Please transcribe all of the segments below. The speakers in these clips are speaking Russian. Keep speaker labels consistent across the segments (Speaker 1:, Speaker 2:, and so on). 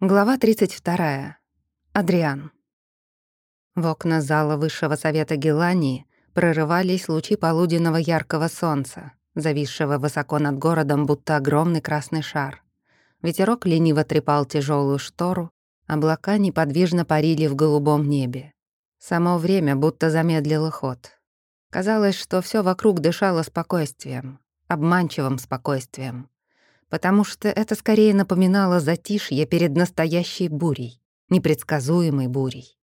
Speaker 1: Глава 32. Адриан. В окна зала Высшего Совета Гелании прорывались лучи полуденного яркого солнца, зависшего высоко над городом, будто огромный красный шар. Ветерок лениво трепал тяжелую штору, облака неподвижно парили в голубом небе. Само время будто замедлило ход. Казалось, что все вокруг дышало спокойствием, обманчивым спокойствием потому что это скорее напоминало затишье перед настоящей бурей, непредсказуемой бурей.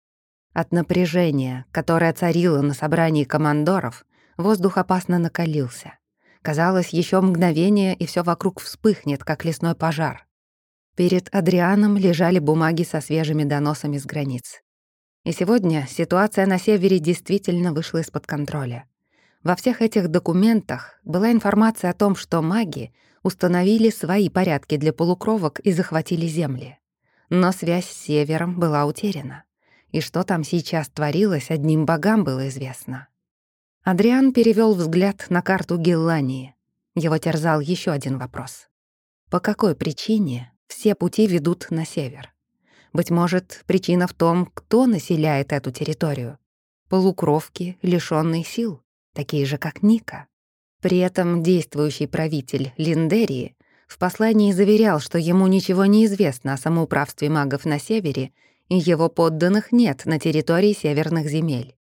Speaker 1: От напряжения, которое царило на собрании командоров, воздух опасно накалился. Казалось, еще мгновение, и все вокруг вспыхнет, как лесной пожар. Перед Адрианом лежали бумаги со свежими доносами с границ. И сегодня ситуация на севере действительно вышла из-под контроля. Во всех этих документах была информация о том, что маги установили свои порядки для полукровок и захватили земли. Но связь с севером была утеряна. И что там сейчас творилось, одним богам было известно. Адриан перевел взгляд на карту Геллании. Его терзал еще один вопрос. По какой причине все пути ведут на север? Быть может, причина в том, кто населяет эту территорию. Полукровки, лишённые сил, такие же, как Ника. При этом действующий правитель Линдерии в послании заверял, что ему ничего не известно о самоуправстве магов на севере, и его подданных нет на территории северных земель.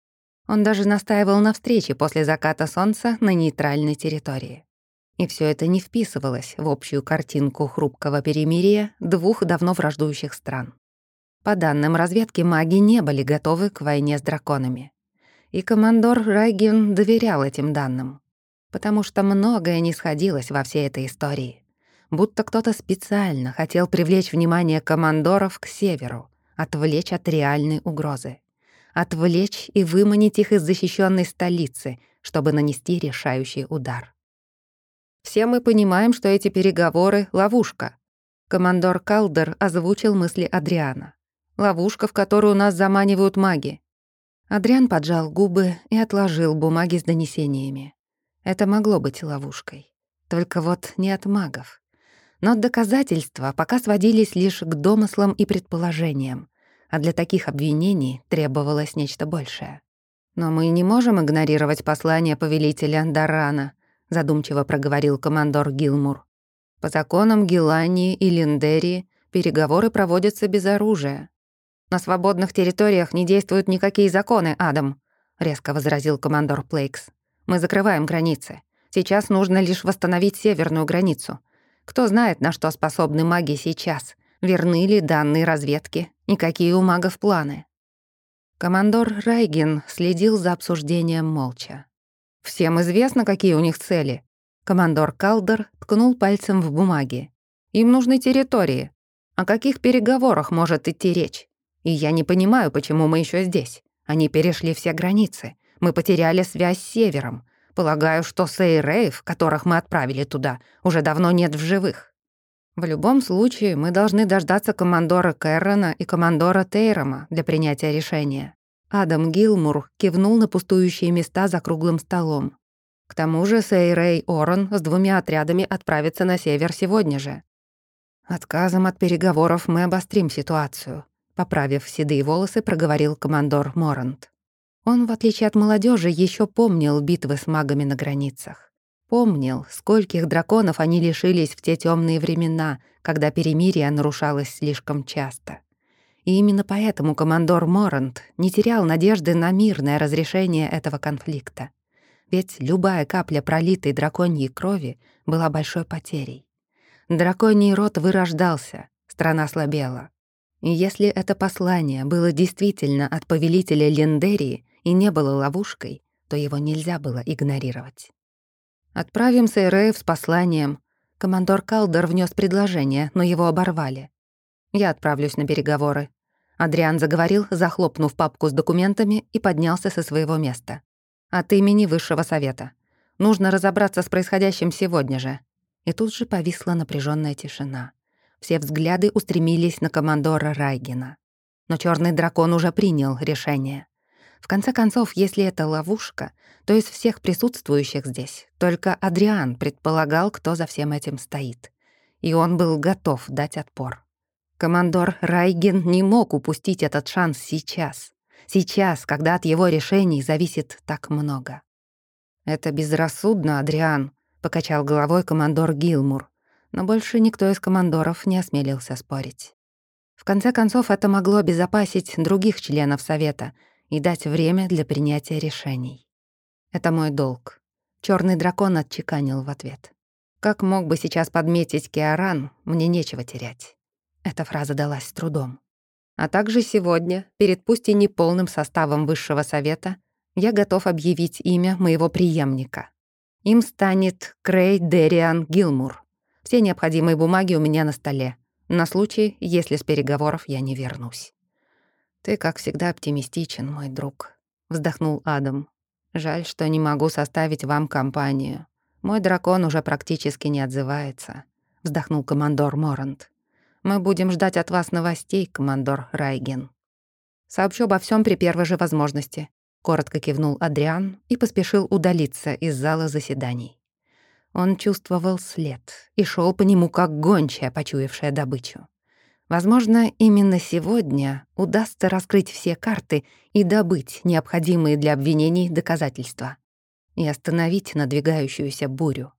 Speaker 1: Он даже настаивал на встрече после заката солнца на нейтральной территории. И все это не вписывалось в общую картинку хрупкого перемирия двух давно враждующих стран. По данным разведки, маги не были готовы к войне с драконами. И командор Райген доверял этим данным потому что многое не сходилось во всей этой истории. Будто кто-то специально хотел привлечь внимание командоров к северу, отвлечь от реальной угрозы. Отвлечь и выманить их из защищенной столицы, чтобы нанести решающий удар. Все мы понимаем, что эти переговоры — ловушка. Командор Калдер озвучил мысли Адриана. Ловушка, в которую нас заманивают маги. Адриан поджал губы и отложил бумаги с донесениями. Это могло быть ловушкой. Только вот не от магов. Но доказательства пока сводились лишь к домыслам и предположениям, а для таких обвинений требовалось нечто большее. «Но мы не можем игнорировать послание повелителя Дарана», задумчиво проговорил командор Гилмур. «По законам Гелании и Линдерии переговоры проводятся без оружия». «На свободных территориях не действуют никакие законы, Адам», резко возразил командор Плейкс. Мы закрываем границы. Сейчас нужно лишь восстановить северную границу. Кто знает, на что способны маги сейчас, верны ли данные разведки и какие у магов планы. Командор Райген следил за обсуждением молча. «Всем известно, какие у них цели». Командор Калдер ткнул пальцем в бумаге. «Им нужны территории. О каких переговорах может идти речь? И я не понимаю, почему мы еще здесь. Они перешли все границы. Мы потеряли связь с Севером. Полагаю, что Сейрейв, которых мы отправили туда, уже давно нет в живых. В любом случае, мы должны дождаться командора Кэррона и командора Тейрома для принятия решения. Адам Гилмур кивнул на пустующие места за круглым столом. К тому же Сейрей Орон с двумя отрядами отправится на север сегодня же. Отказом от переговоров мы обострим ситуацию, поправив седые волосы, проговорил командор Морант. Он, в отличие от молодежи, еще помнил битвы с магами на границах. Помнил, скольких драконов они лишились в те темные времена, когда перемирие нарушалось слишком часто. И именно поэтому командор Морант не терял надежды на мирное разрешение этого конфликта. Ведь любая капля пролитой драконьей крови была большой потерей. Драконий род вырождался, страна слабела. И если это послание было действительно от повелителя Лендерии, и не было ловушкой, то его нельзя было игнорировать. «Отправим Сейреев с посланием». Командор Калдер внес предложение, но его оборвали. «Я отправлюсь на переговоры». Адриан заговорил, захлопнув папку с документами и поднялся со своего места. «От имени Высшего Совета. Нужно разобраться с происходящим сегодня же». И тут же повисла напряженная тишина. Все взгляды устремились на командора Райгена. Но черный дракон уже принял решение. В конце концов, если это ловушка, то из всех присутствующих здесь только Адриан предполагал, кто за всем этим стоит. И он был готов дать отпор. Командор Райген не мог упустить этот шанс сейчас. Сейчас, когда от его решений зависит так много. «Это безрассудно, Адриан», — покачал головой командор Гилмур, но больше никто из командоров не осмелился спорить. В конце концов, это могло обезопасить других членов Совета и дать время для принятия решений. «Это мой долг», — черный дракон отчеканил в ответ. «Как мог бы сейчас подметить Киаран, мне нечего терять». Эта фраза далась с трудом. А также сегодня, перед пусть и неполным составом Высшего Совета, я готов объявить имя моего преемника. Им станет Крей Дериан Гилмур. Все необходимые бумаги у меня на столе на случай, если с переговоров я не вернусь. «Ты, как всегда, оптимистичен, мой друг», — вздохнул Адам. «Жаль, что не могу составить вам компанию. Мой дракон уже практически не отзывается», — вздохнул командор Морант. «Мы будем ждать от вас новостей, командор Райген». «Сообщу обо всем при первой же возможности», — коротко кивнул Адриан и поспешил удалиться из зала заседаний. Он чувствовал след и шел по нему как гончая, почуявшая добычу. Возможно, именно сегодня удастся раскрыть все карты и добыть необходимые для обвинений доказательства и остановить надвигающуюся бурю.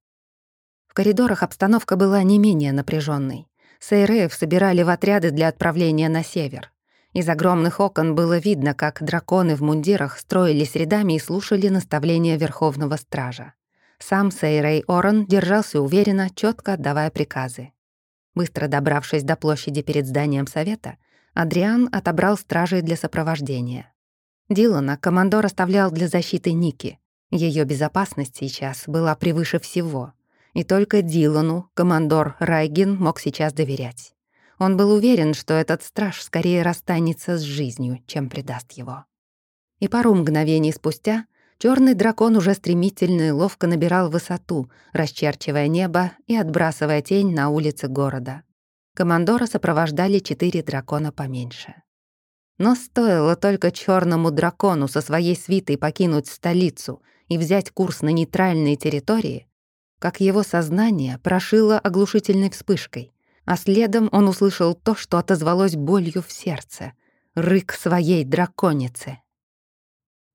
Speaker 1: В коридорах обстановка была не менее напряженной. Сейреев собирали в отряды для отправления на север. Из огромных окон было видно, как драконы в мундирах строились рядами и слушали наставления Верховного Стража. Сам Сейрей Орен держался уверенно, четко отдавая приказы. Быстро добравшись до площади перед зданием совета, Адриан отобрал стражей для сопровождения. Дилана командор оставлял для защиты Ники. Ее безопасность сейчас была превыше всего. И только Дилану командор Райгин мог сейчас доверять. Он был уверен, что этот страж скорее расстанется с жизнью, чем предаст его. И пару мгновений спустя Черный дракон уже стремительно и ловко набирал высоту, расчерчивая небо и отбрасывая тень на улицы города. Командора сопровождали четыре дракона поменьше. Но стоило только черному дракону со своей свитой покинуть столицу и взять курс на нейтральные территории, как его сознание прошило оглушительной вспышкой, а следом он услышал то, что отозвалось болью в сердце — рык своей драконицы.